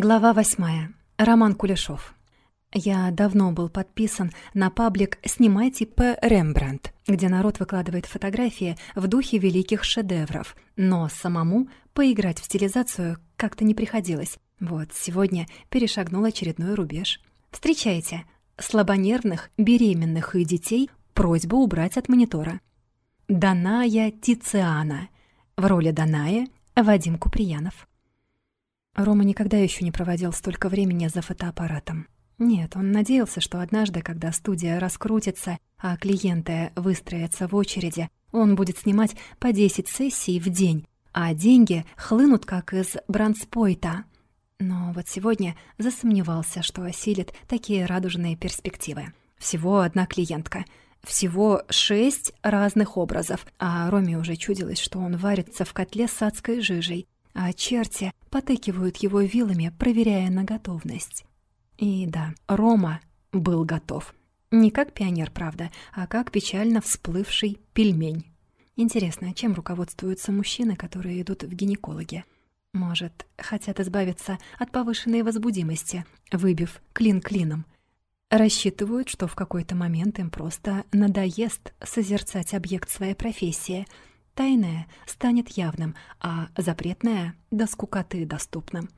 Глава восьмая. Роман Кулешов. Я давно был подписан на паблик «Снимайте по Рембрандт», где народ выкладывает фотографии в духе великих шедевров, но самому поиграть в стилизацию как-то не приходилось. Вот сегодня перешагнул очередной рубеж. Встречайте! Слабонервных, беременных и детей просьба убрать от монитора. Даная Тициана. В роли Даная Вадим Куприянов. Рома никогда еще не проводил столько времени за фотоаппаратом. Нет, он надеялся, что однажды, когда студия раскрутится, а клиенты выстроятся в очереди, он будет снимать по 10 сессий в день, а деньги хлынут как из бранспойта. Но вот сегодня засомневался, что осилит такие радужные перспективы. Всего одна клиентка — всего шесть разных образов, а Роме уже чудилось, что он варится в котле с адской жижей, а черти потыкивают его вилами, проверяя на готовность. И да, Рома был готов. Не как пионер, правда, а как печально всплывший пельмень. Интересно, чем руководствуются мужчины, которые идут в гинекологи? Может, хотят избавиться от повышенной возбудимости, выбив клин клином. Рассчитывают, что в какой-то момент им просто надоест созерцать объект своей профессии — Тайное станет явным, а запретное — до скукоты доступным.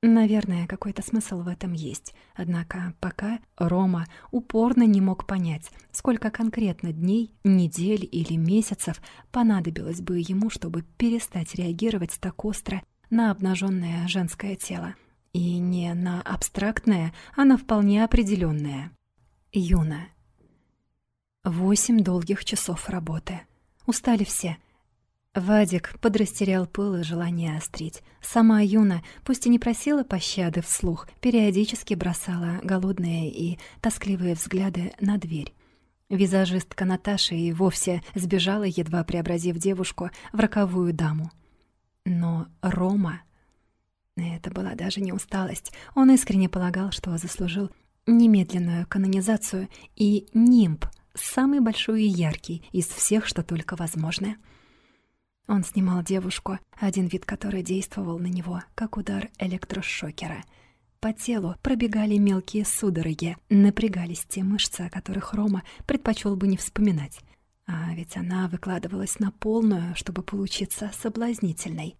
Наверное, какой-то смысл в этом есть. Однако пока Рома упорно не мог понять, сколько конкретно дней, недель или месяцев понадобилось бы ему, чтобы перестать реагировать так остро на обнаженное женское тело. И не на абстрактное, а на вполне определенное. Юна. Восемь долгих часов работы. Устали все — Вадик подрастерял пыл и желание острить. Сама Юна, пусть и не просила пощады вслух, периодически бросала голодные и тоскливые взгляды на дверь. Визажистка Наташа и вовсе сбежала, едва преобразив девушку в роковую даму. Но Рома... Это была даже не усталость. Он искренне полагал, что заслужил немедленную канонизацию и нимб, самый большой и яркий из всех, что только возможно — он снимал девушку, один вид которой действовал на него, как удар электрошокера. По телу пробегали мелкие судороги, напрягались те мышцы, о которых Рома предпочел бы не вспоминать. А ведь она выкладывалась на полную, чтобы получиться соблазнительной.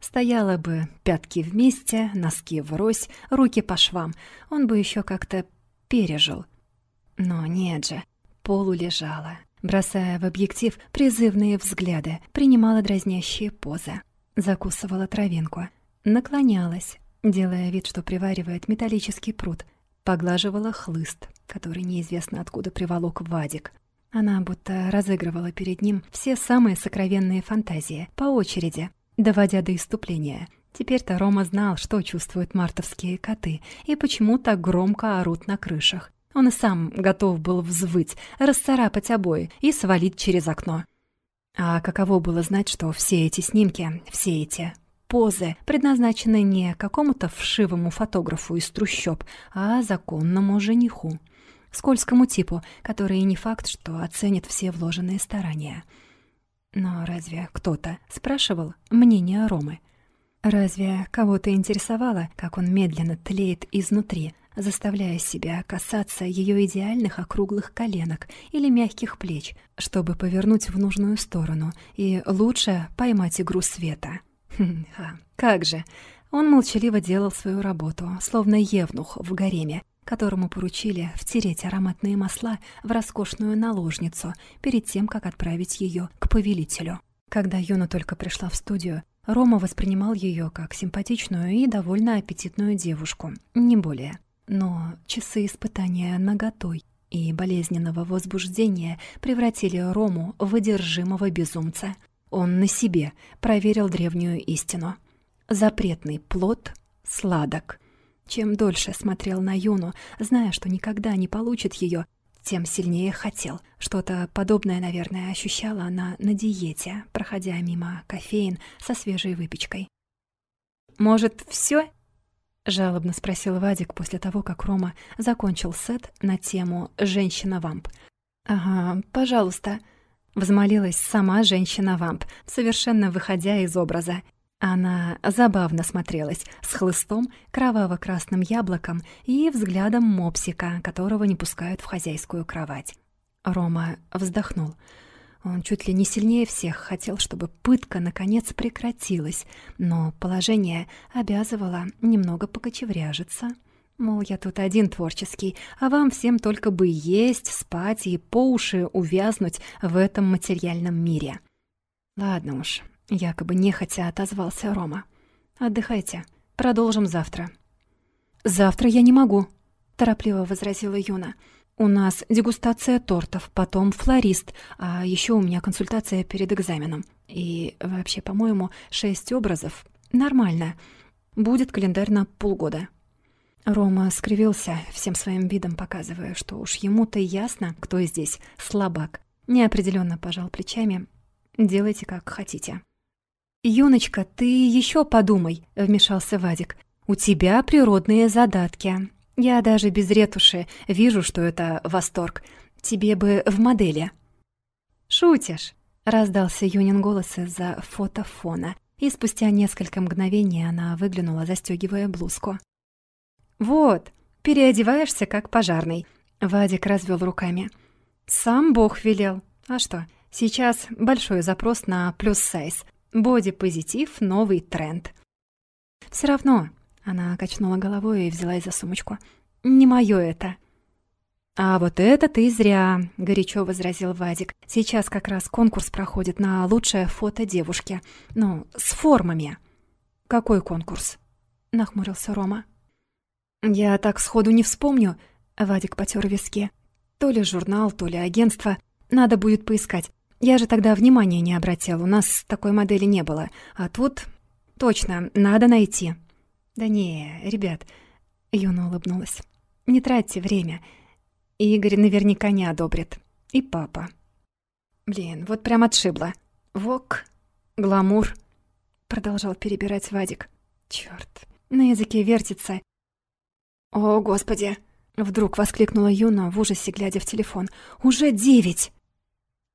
Стояла бы пятки вместе, носки врозь, руки по швам. Он бы еще как-то пережил. Но нет же, полулежала, бросая в объектив призывные взгляды, принимала дразнящие позы, закусывала травинку, наклонялась, делая вид, что приваривает металлический пруд, поглаживала хлыст, который неизвестно откуда приволок Вадик. Она будто разыгрывала перед ним все самые сокровенные фантазии, по очереди, доводя до иступления. Теперь-то Рома знал, что чувствуют мартовские коты и почему так громко орут на крышах. Он и сам готов был взвыть, расцарапать обои и свалить через окно. А каково было знать, что все эти снимки, все эти позы предназначены не какому-то вшивому фотографу из трущоб, а законному жениху. Скользкому типу, который не факт, что оценит все вложенные старания. Но разве кто-то спрашивал мнение Ромы? Разве кого-то интересовало, как он медленно тлеет изнутри, заставляя себя касаться ее идеальных округлых коленок или мягких плеч, чтобы повернуть в нужную сторону и лучше поймать игру света. Ха, как же! Он молчаливо делал свою работу, словно евнух в гареме, которому поручили втереть ароматные масла в роскошную наложницу перед тем, как отправить ее к повелителю. Когда Юна только пришла в студию, Рома воспринимал ее как симпатичную и довольно аппетитную девушку, не более. Но часы испытания наготой и болезненного возбуждения превратили Рому в одержимого безумца. Он на себе проверил древнюю истину. Запретный плод сладок. Чем дольше смотрел на Юну, зная, что никогда не получит ее, тем сильнее хотел. Что-то подобное, наверное, ощущала она на диете, проходя мимо кофеин со свежей выпечкой. «Может, все? Жалобно спросил Вадик после того, как Рома закончил сет на тему «Женщина-вамп». «Ага, пожалуйста», — взмолилась сама женщина-вамп, совершенно выходя из образа. Она забавно смотрелась с хлыстом, кроваво-красным яблоком и взглядом мопсика, которого не пускают в хозяйскую кровать. Рома вздохнул. Он чуть ли не сильнее всех хотел, чтобы пытка наконец прекратилась, но положение обязывало немного покочевряжиться. Мол, я тут один творческий, а вам всем только бы есть, спать и по уши увязнуть в этом материальном мире. Ладно уж, Якобы нехотя отозвался Рома. «Отдыхайте. Продолжим завтра». «Завтра я не могу», — торопливо возразила Юна. «У нас дегустация тортов, потом флорист, а еще у меня консультация перед экзаменом. И вообще, по-моему, шесть образов. Нормально. Будет календарь на полгода». Рома скривился, всем своим видом показывая, что уж ему-то ясно, кто здесь слабак. Неопределенно пожал плечами. «Делайте, как хотите». «Юночка, ты еще подумай», — вмешался Вадик. «У тебя природные задатки. Я даже без ретуши вижу, что это восторг. Тебе бы в модели». «Шутишь?» — раздался Юнин голос из-за фотофона, и спустя несколько мгновений она выглянула, застегивая блузку. «Вот, переодеваешься как пожарный», — Вадик развел руками. «Сам Бог велел. А что, сейчас большой запрос на плюс-сайз. Боди-позитив — новый тренд. Все равно, она качнула головой и взялась за сумочку. Не мое это. А вот это ты зря, горячо возразил Вадик. Сейчас как раз конкурс проходит на лучшее фото девушки. Ну, с формами. Какой конкурс? нахмурился Рома. Я так сходу не вспомню, Вадик потер виски. То ли журнал, то ли агентство. Надо будет поискать. Я же тогда внимания не обратил, у нас такой модели не было. А тут... Точно, надо найти. Да не, ребят, Юна улыбнулась. Не тратьте время. Игорь наверняка не одобрит. И папа. Блин, вот прям отшибло. Вок, гламур. Продолжал перебирать Вадик. Чёрт, на языке вертится. О, господи! Вдруг воскликнула Юна в ужасе, глядя в телефон. «Уже девять!»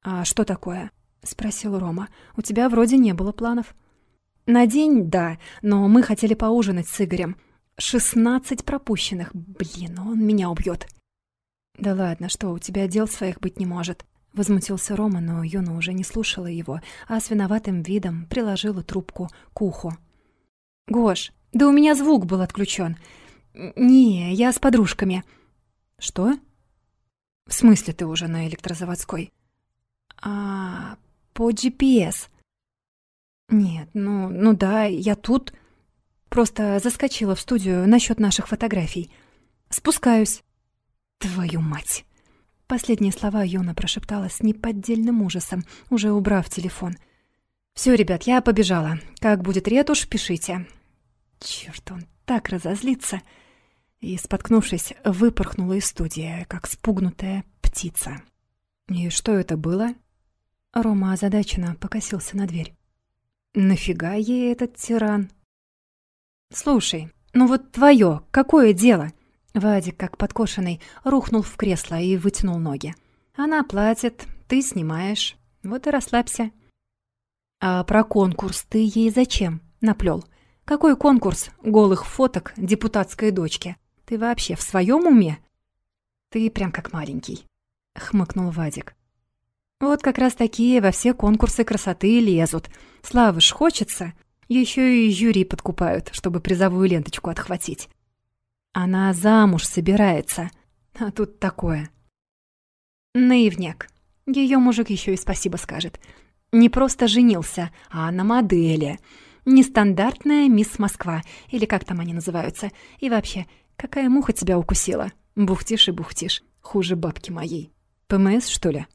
«А что такое?» — спросил Рома. «У тебя вроде не было планов». «На день, да, но мы хотели поужинать с Игорем. Шестнадцать пропущенных. Блин, он меня убьет. «Да ладно, что, у тебя дел своих быть не может». Возмутился Рома, но Юна уже не слушала его, а с виноватым видом приложила трубку к уху. «Гош, да у меня звук был отключен. Не, я с подружками». «Что?» «В смысле ты уже на электрозаводской?» А, по GPS. Нет, ну, ну да, я тут. Просто заскочила в студию насчет наших фотографий. Спускаюсь. Твою мать. Последние слова Юна прошептала с неподдельным ужасом, уже убрав телефон. Все, ребят, я побежала. Как будет ретушь, пишите. Черт, он так разозлится. И, споткнувшись, выпорхнула из студии, как спугнутая птица. И что это было? Рома озадаченно покосился на дверь. «Нафига ей этот тиран?» «Слушай, ну вот твое, какое дело?» Вадик, как подкошенный, рухнул в кресло и вытянул ноги. «Она платит, ты снимаешь. Вот и расслабься». «А про конкурс ты ей зачем?» — наплел. «Какой конкурс голых фоток депутатской дочки? Ты вообще в своем уме?» «Ты прям как маленький», — хмыкнул Вадик. Вот как раз такие во все конкурсы красоты лезут. Славы ж хочется. Еще и жюри подкупают, чтобы призовую ленточку отхватить. Она замуж собирается. А тут такое. Наивняк. Ее мужик еще и спасибо скажет. Не просто женился, а на модели. Нестандартная мисс Москва, или как там они называются. И вообще, какая муха тебя укусила? Бухтишь и бухтишь. Хуже бабки моей. ПМС, что ли?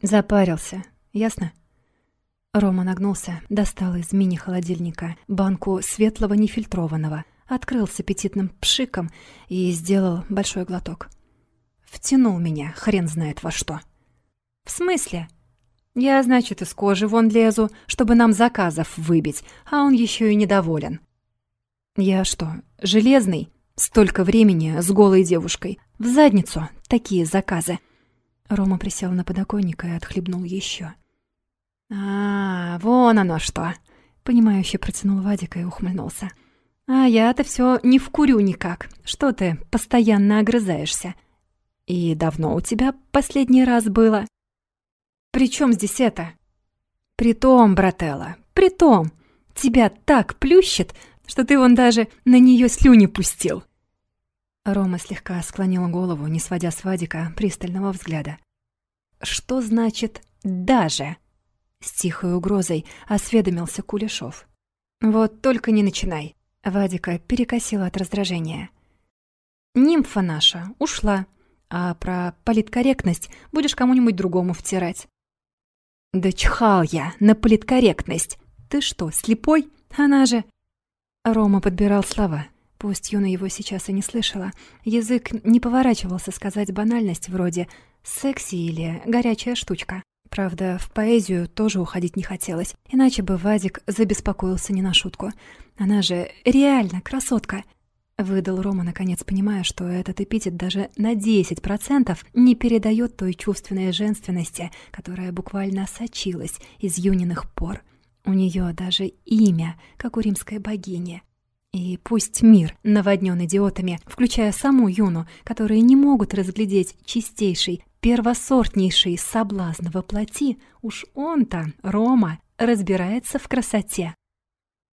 Запарился, ясно? Рома нагнулся, достал из мини-холодильника банку светлого нефильтрованного, открыл с аппетитным пшиком и сделал большой глоток. Втянул меня, хрен знает во что. «В смысле?» «Я, значит, из кожи вон лезу, чтобы нам заказов выбить, а он еще и недоволен». «Я что, железный? Столько времени с голой девушкой. В задницу такие заказы». Рома присел на подоконник и отхлебнул еще. «А, вон оно что!» — Понимающе протянул Вадик и ухмыльнулся. «А я-то все не вкурю никак. Что ты постоянно огрызаешься? И давно у тебя последний раз было?» «При чем здесь это?» «Притом, брателла, притом. Тебя так плющит, что ты вон даже на нее слюни пустил». Рома слегка склонил голову, не сводя с Вадика пристального взгляда. «Что значит «даже»?» С тихой угрозой осведомился Кулешов. «Вот только не начинай!» Вадика перекосила от раздражения. «Нимфа наша ушла, а про политкорректность будешь кому-нибудь другому втирать». «Да чхал я на политкорректность! Ты что, слепой? Она же...» Рома подбирал слова. Пусть Юна его сейчас и не слышала, язык не поворачивался сказать банальность вроде «секси» или «горячая штучка». Правда, в поэзию тоже уходить не хотелось, иначе бы Вадик забеспокоился не на шутку. Она же реально красотка. Выдал Рома, наконец понимая, что этот эпитет даже на 10% не передает той чувственной женственности, которая буквально сочилась из юниных пор. У нее даже имя, как у римской богини. И пусть мир наводнен идиотами, включая саму Юну, которые не могут разглядеть чистейший первосортнейший соблазн воплоти, уж он-то, Рома, разбирается в красоте.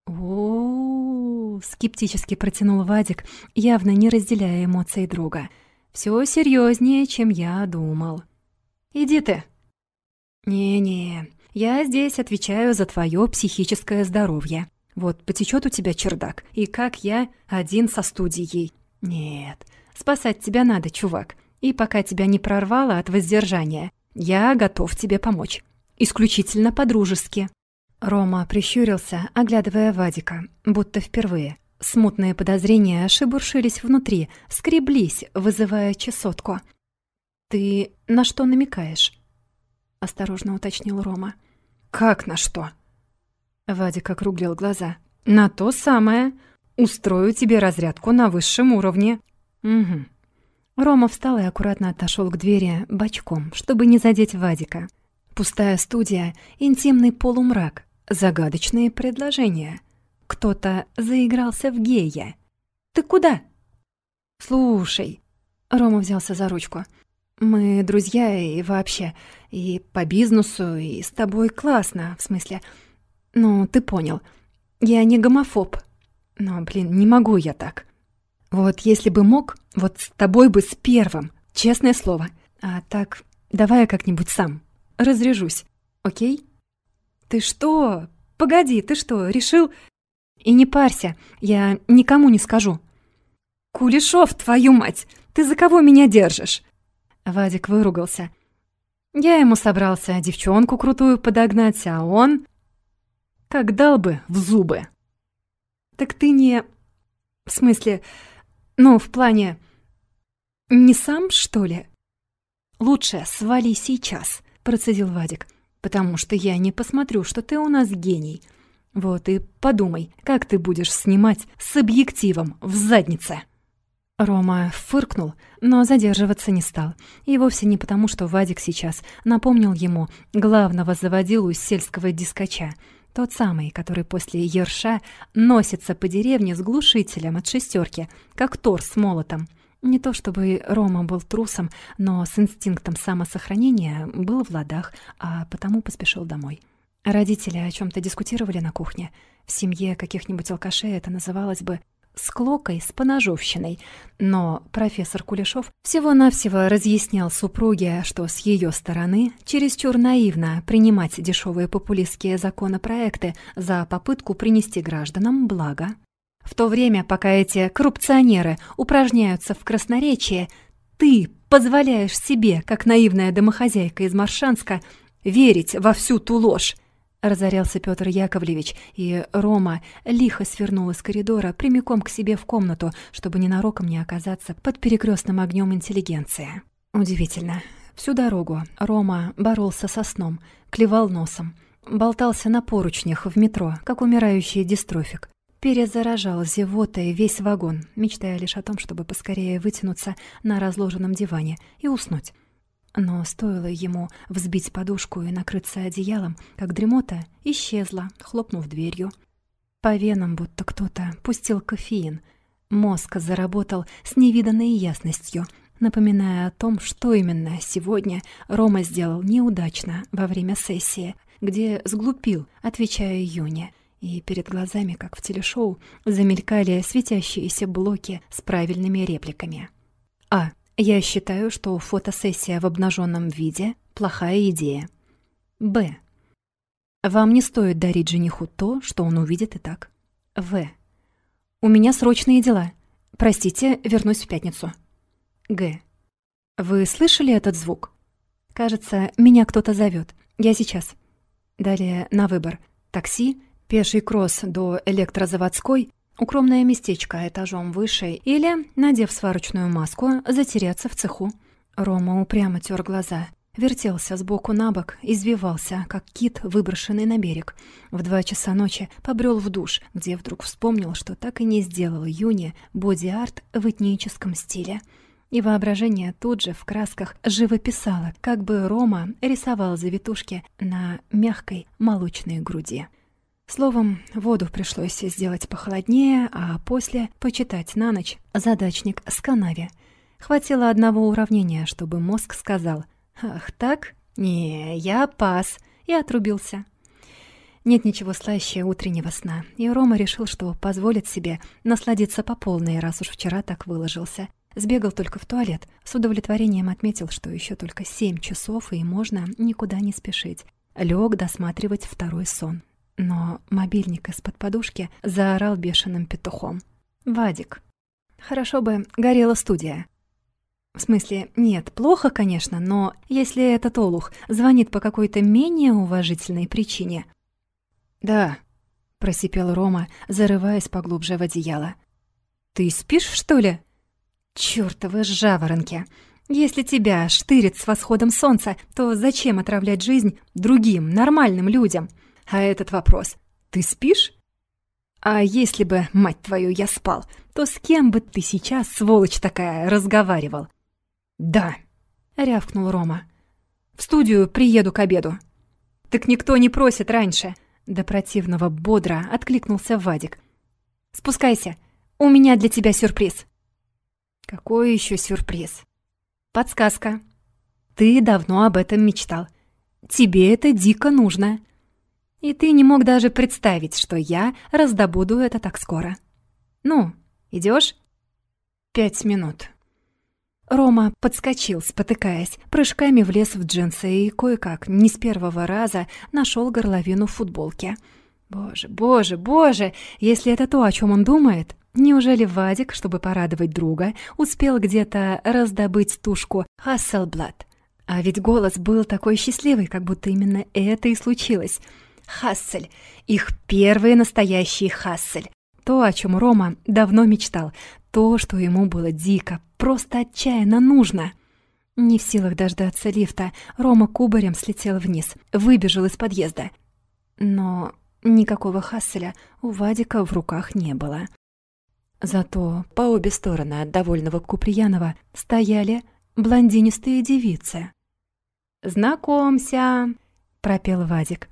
о, скептически протянул Вадик, явно не разделяя эмоций друга. Все серьезнее, чем я думал. Иди ты. Не-не, я здесь отвечаю за твое психическое здоровье. Вот потечет у тебя чердак, и как я один со студией. Нет, спасать тебя надо, чувак. И пока тебя не прорвало от воздержания, я готов тебе помочь. Исключительно по-дружески». Рома прищурился, оглядывая Вадика, будто впервые. Смутные подозрения шебуршились внутри, скреблись, вызывая чесотку. «Ты на что намекаешь?» — осторожно уточнил Рома. «Как на что?» Вадик округлил глаза. «На то самое. Устрою тебе разрядку на высшем уровне». «Угу. Рома встал и аккуратно отошел к двери бочком, чтобы не задеть Вадика. Пустая студия, интимный полумрак, загадочные предложения. Кто-то заигрался в гея. «Ты куда?» «Слушай», — Рома взялся за ручку, «мы друзья и вообще, и по бизнесу, и с тобой классно, в смысле... Ну, ты понял, я не гомофоб. Но, блин, не могу я так». Вот если бы мог, вот с тобой бы с первым, честное слово. А так, давай я как-нибудь сам разряжусь, окей? Ты что? Погоди, ты что, решил? И не парься, я никому не скажу. Кулешов, твою мать, ты за кого меня держишь? Вадик выругался. Я ему собрался девчонку крутую подогнать, а он... Как дал бы в зубы. Так ты не... В смысле, ну, в плане... Не сам, что ли? Лучше свали сейчас, процедил Вадик, потому что я не посмотрю, что ты у нас гений. Вот и подумай, как ты будешь снимать с объективом в заднице. Рома фыркнул, но задерживаться не стал. И вовсе не потому, что Вадик сейчас напомнил ему главного заводилу сельского дискача — тот самый, который после ерша носится по деревне с глушителем от шестерки, как Тор с молотом. Не то чтобы Рома был трусом, но с инстинктом самосохранения был в ладах, а потому поспешил домой. Родители о чем то дискутировали на кухне. В семье каких-нибудь алкашей это называлось бы с клокой, с поножовщиной, но профессор Кулешов всего-навсего разъяснял супруге, что с ее стороны чересчур наивно принимать дешевые популистские законопроекты за попытку принести гражданам благо. В то время, пока эти коррупционеры упражняются в красноречии, ты позволяешь себе, как наивная домохозяйка из Маршанска, верить во всю ту ложь, Разорялся Петр Яковлевич, и Рома лихо свернул из коридора прямиком к себе в комнату, чтобы ненароком не оказаться под перекрестным огнем интеллигенции. Удивительно. Всю дорогу Рома боролся со сном, клевал носом, болтался на поручнях в метро, как умирающий дистрофик. Перезаражал зевотой весь вагон, мечтая лишь о том, чтобы поскорее вытянуться на разложенном диване и уснуть. Но стоило ему взбить подушку и накрыться одеялом, как дремота исчезла, хлопнув дверью. По венам будто кто-то пустил кофеин. Мозг заработал с невиданной ясностью, напоминая о том, что именно сегодня Рома сделал неудачно во время сессии, где сглупил, отвечая Юне. И перед глазами, как в телешоу, замелькали светящиеся блоки с правильными репликами. А. Я считаю, что фотосессия в обнаженном виде — плохая идея. Б. Вам не стоит дарить жениху то, что он увидит и так. В. У меня срочные дела. Простите, вернусь в пятницу. Г. Вы слышали этот звук? Кажется, меня кто-то зовет. Я сейчас. Далее на выбор. Такси, пеший кросс до электрозаводской, укромное местечко этажом выше или, надев сварочную маску, затеряться в цеху. Рома упрямо тер глаза, вертелся сбоку на бок, извивался, как кит, выброшенный на берег. В два часа ночи побрел в душ, где вдруг вспомнил, что так и не сделал Юне боди-арт в этническом стиле. И воображение тут же в красках живописало, как бы Рома рисовал завитушки на мягкой молочной груди. Словом, воду пришлось сделать похолоднее, а после почитать на ночь задачник с канаве. Хватило одного уравнения, чтобы мозг сказал «Ах так? Не, я пас», и отрубился. Нет ничего слаще утреннего сна, и Рома решил, что позволит себе насладиться по полной, раз уж вчера так выложился. Сбегал только в туалет, с удовлетворением отметил, что еще только семь часов, и можно никуда не спешить. Лег досматривать второй сон. Но мобильник из-под подушки заорал бешеным петухом. «Вадик, хорошо бы горела студия». В смысле, нет, плохо, конечно, но если этот олух звонит по какой-то менее уважительной причине... «Да», — просипел Рома, зарываясь поглубже в одеяло. «Ты спишь, что ли?» «Чёртовы жаворонки! Если тебя штырит с восходом солнца, то зачем отравлять жизнь другим, нормальным людям?» А этот вопрос «Ты спишь?» А если бы, мать твою, я спал, то с кем бы ты сейчас, сволочь такая, разговаривал? «Да», — рявкнул Рома. «В студию приеду к обеду». «Так никто не просит раньше», — до противного бодро откликнулся Вадик. «Спускайся, у меня для тебя сюрприз». «Какой еще сюрприз?» «Подсказка. Ты давно об этом мечтал. Тебе это дико нужно». И ты не мог даже представить, что я раздобуду это так скоро. Ну, идешь? Пять минут. Рома подскочил, спотыкаясь, прыжками влез в джинсы и кое-как, не с первого раза, нашел горловину в футболке. Боже, боже, боже, если это то, о чем он думает, неужели Вадик, чтобы порадовать друга, успел где-то раздобыть тушку Hasselblad? А ведь голос был такой счастливый, как будто именно это и случилось — Хассель. Их первый настоящий Хассель. То, о чем Рома давно мечтал. То, что ему было дико, просто отчаянно нужно. Не в силах дождаться лифта, Рома кубарем слетел вниз, выбежал из подъезда. Но никакого Хасселя у Вадика в руках не было. Зато по обе стороны от довольного Куприянова стояли блондинистые девицы. «Знакомься», — пропел Вадик.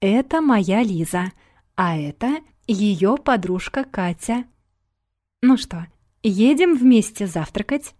Это моя Лиза, а это ее подружка Катя. Ну что, едем вместе завтракать?